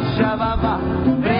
Bachavava